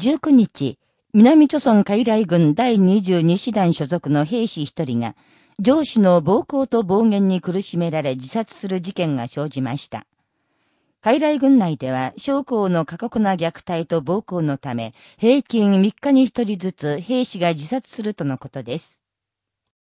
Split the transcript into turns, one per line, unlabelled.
19日、南朝鮮海来軍第22師団所属の兵士一人が、上司の暴行と暴言に苦しめられ自殺する事件が生じました。海来軍内では、将校の過酷な虐待と暴行のため、平均3日に1人ずつ兵士が自殺するとのことです。